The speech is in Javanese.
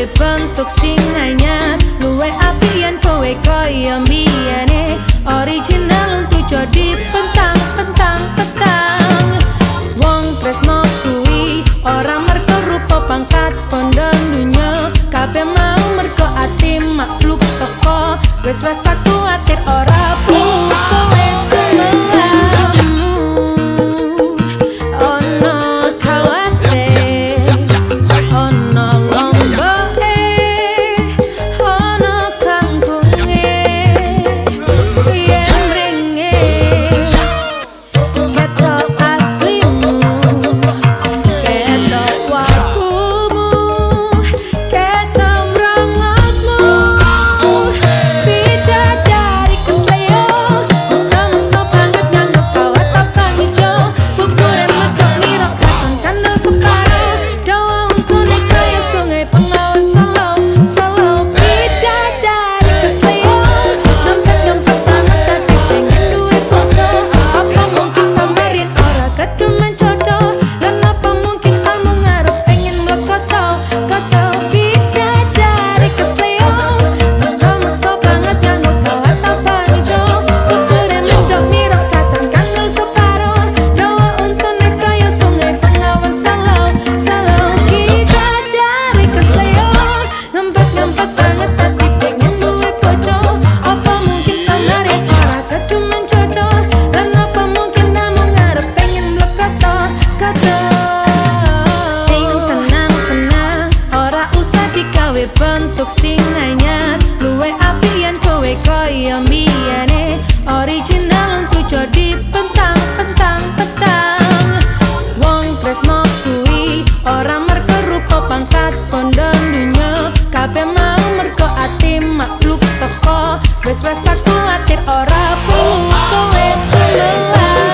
kowe bentuk sing anyar luwe apian kowe kaya miane original untuk jadi pentang pentang petang. Wong tresno kuwi ora merko rupa pangkat pondong dunya kabeh mau merko ati makhluk toko wes rasaku si kawe bentuk sing anyar. Luwe api yen kowe kaya miane original ku jadi pentang pentang pentang wong tresno kuwi ora merko rupa pangkat pondong dunyo kabeh mau merko ati makhluk teko. Wes rasa kuatir ora pun kowe selamat